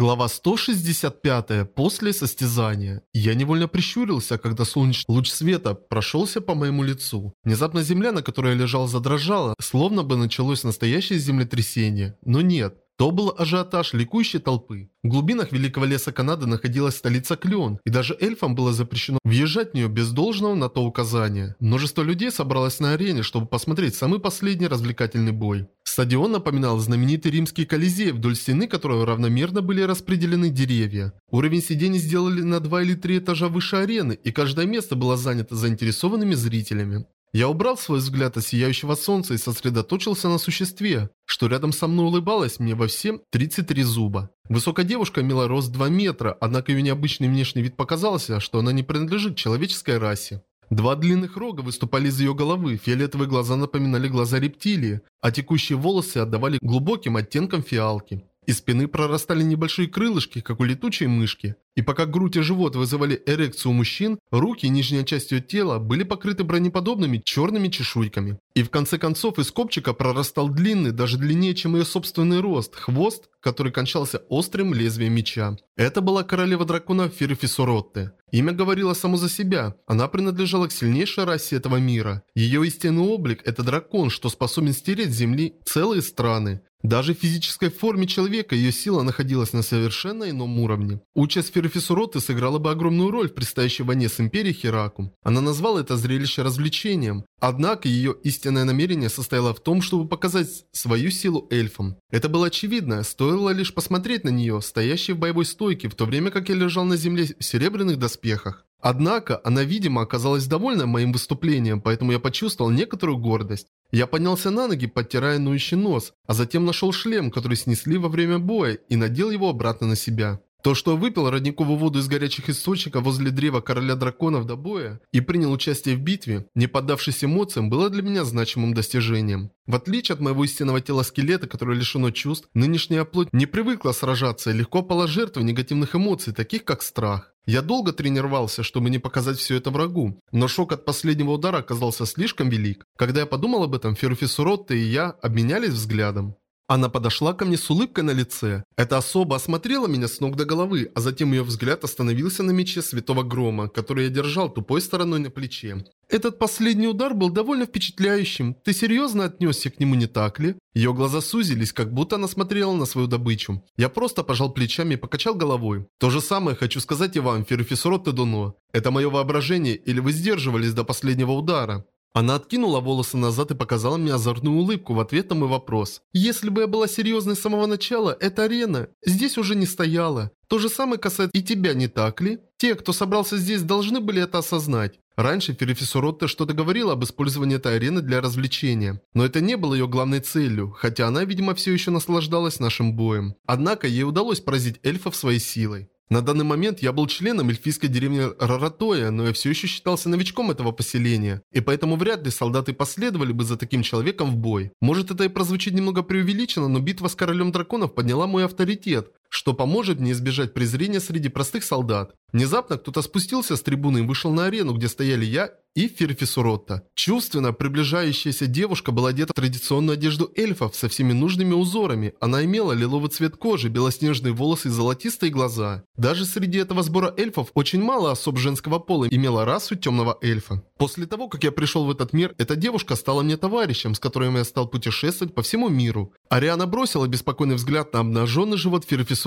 Глава 165. После состязания. Я невольно прищурился, когда солнечный луч света прошелся по моему лицу. Внезапно земля, на которой я лежал, задрожала, словно бы началось настоящее землетрясение. Но нет. То был ажиотаж ликующей толпы. В глубинах Великого леса Канады находилась столица Клеон, и даже эльфам было запрещено въезжать в нее без должного на то указания. Множество людей собралось на арене, чтобы посмотреть самый последний развлекательный бой. Стадион напоминал знаменитый римский колизей, вдоль стены которого равномерно были распределены деревья. Уровень сидений сделали на два или три этажа выше арены, и каждое место было занято заинтересованными зрителями. Я убрал свой взгляд от сияющего солнца и сосредоточился на существе, что рядом со мной улыбалось мне во всем 33 зуба. Высокая девушка имела рост 2 метра, однако ее необычный внешний вид показался, что она не принадлежит человеческой расе. Два длинных рога выступали из ее головы, фиолетовые глаза напоминали глаза рептилии, а текущие волосы отдавали глубоким оттенком фиалки. Из спины прорастали небольшие крылышки, как у летучей мышки. И пока грудь и живот вызывали эрекцию у мужчин, руки и нижняя часть ее тела были покрыты бронеподобными черными чешуйками. И в конце концов из копчика прорастал длинный, даже длиннее, чем ее собственный рост, хвост, который кончался острым лезвием меча. Это была королева дракона Ферфисоротте. Имя говорило само за себя. Она принадлежала к сильнейшей расе этого мира. Ее истинный облик – это дракон, что способен стереть с земли целые страны. Даже в физической форме человека ее сила находилась на совершенно ином уровне. Участь Ферфисуроты сыграла бы огромную роль в предстоящей войне с Империей Херакум. Она назвала это зрелище развлечением. Однако ее истинное намерение состояло в том, чтобы показать свою силу эльфам. Это было очевидно, стоило лишь посмотреть на нее, стоящей в боевой стойке, в то время как я лежал на земле в серебряных доспехах. Однако, она, видимо, оказалась довольна моим выступлением, поэтому я почувствовал некоторую гордость. Я поднялся на ноги, подтирая ноющий нос, а затем нашел шлем, который снесли во время боя, и надел его обратно на себя. То, что выпил родниковую воду из горячих источников возле древа короля драконов до боя и принял участие в битве, не поддавшись эмоциям, было для меня значимым достижением. В отличие от моего истинного тела скелета, которое лишено чувств, нынешняя плоть не привыкла сражаться и легко пала жертвой негативных эмоций, таких как страх. Я долго тренировался, чтобы не показать все это врагу, но шок от последнего удара оказался слишком велик. Когда я подумал об этом, Ферфис Ротте и я обменялись взглядом. Она подошла ко мне с улыбкой на лице. Эта особа осмотрела меня с ног до головы, а затем ее взгляд остановился на мече Святого Грома, который я держал тупой стороной на плече. Этот последний удар был довольно впечатляющим. Ты серьезно отнесся к нему, не так ли? Ее глаза сузились, как будто она смотрела на свою добычу. Я просто пожал плечами и покачал головой. То же самое хочу сказать и вам, Ферфисрот Тедуно. Это мое воображение, или вы сдерживались до последнего удара? Она откинула волосы назад и показала мне озорную улыбку в ответ на мой вопрос. «Если бы я была серьезной с самого начала, эта арена здесь уже не стояла. То же самое касается и тебя, не так ли? Те, кто собрался здесь, должны были это осознать. Раньше Ферифисуротте что-то говорила об использовании этой арены для развлечения. Но это не было ее главной целью, хотя она, видимо, все еще наслаждалась нашим боем. Однако ей удалось поразить эльфов своей силой. На данный момент я был членом эльфийской деревни Раратоя, но я все еще считался новичком этого поселения, и поэтому вряд ли солдаты последовали бы за таким человеком в бой. Может это и прозвучит немного преувеличенно, но битва с королем драконов подняла мой авторитет, что поможет мне избежать презрения среди простых солдат. Внезапно кто-то спустился с трибуны и вышел на арену, где стояли я и Ферфисуротта. Чувственно приближающаяся девушка была одета в традиционную одежду эльфов со всеми нужными узорами. Она имела лиловый цвет кожи, белоснежные волосы и золотистые глаза. Даже среди этого сбора эльфов очень мало особ женского пола имела расу темного эльфа. После того, как я пришел в этот мир, эта девушка стала мне товарищем, с которым я стал путешествовать по всему миру. Ариана бросила беспокойный взгляд на обнаженный живот Ферфисуротта.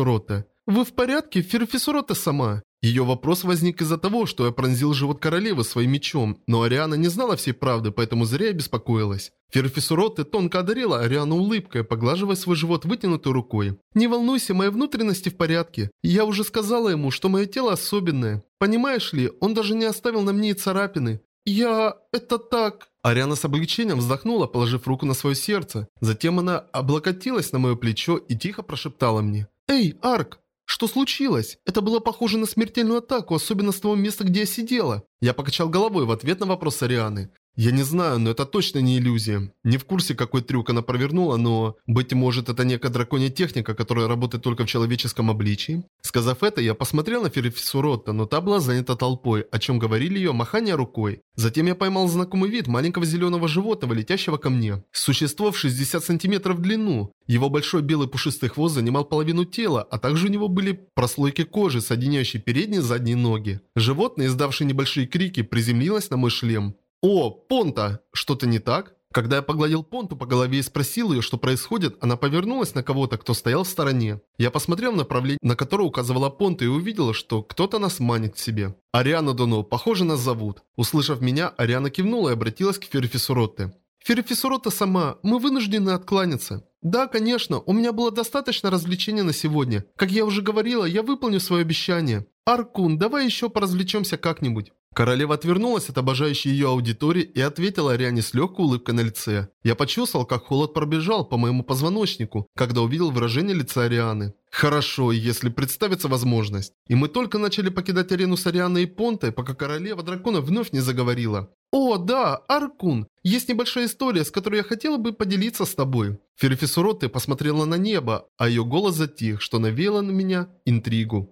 «Вы в порядке, Ферфисурота сама?» Ее вопрос возник из-за того, что я пронзил живот королевы своим мечом, но Ариана не знала всей правды, поэтому зря я беспокоилась. Ферфисуроте тонко одарила Ариану улыбкой, поглаживая свой живот вытянутой рукой. «Не волнуйся, мои внутренности в порядке. Я уже сказала ему, что мое тело особенное. Понимаешь ли, он даже не оставил на мне и царапины. Я... это так...» Ариана с облегчением вздохнула, положив руку на свое сердце. Затем она облокотилась на мое плечо и тихо прошептала мне. «Эй, Арк, что случилось? Это было похоже на смертельную атаку, особенно с того места, где я сидела. Я покачал головой в ответ на вопрос Арианы. Я не знаю, но это точно не иллюзия. Не в курсе, какой трюк она провернула, но... Быть может, это некая драконья техника, которая работает только в человеческом обличии? Сказав это, я посмотрел на Ферифисуротта, но та была занята толпой, о чем говорили ее махание рукой. Затем я поймал знакомый вид маленького зеленого животного, летящего ко мне. Существо в 60 сантиметров в длину. Его большой белый пушистый хвост занимал половину тела, а также у него были прослойки кожи, соединяющие передние и задние ноги. Животное, издавшее небольшие крики, приземлилось на мой шлем. «О, Понта! Что-то не так?» Когда я погладил Понту по голове и спросил ее, что происходит, она повернулась на кого-то, кто стоял в стороне. Я посмотрел в направление, на которое указывала Понта и увидела, что кто-то нас манит к себе. «Ариана Доно, похоже, нас зовут». Услышав меня, Ариана кивнула и обратилась к Ферфисуротте. «Ферфисуротта сама, мы вынуждены откланяться». «Да, конечно, у меня было достаточно развлечений на сегодня. Как я уже говорила, я выполню свое обещание. Аркун, давай еще поразвлечемся как-нибудь». Королева отвернулась от обожающей ее аудитории и ответила Ариане с легкой улыбкой на лице. Я почувствовал, как холод пробежал по моему позвоночнику, когда увидел выражение лица Арианы. Хорошо, если представится возможность. И мы только начали покидать арену с Арианой и Понтой, пока королева дракона вновь не заговорила. «О, да, Аркун, есть небольшая история, с которой я хотела бы поделиться с тобой». Ферфисуроте посмотрела на небо, а ее голос затих, что навеяло на меня интригу.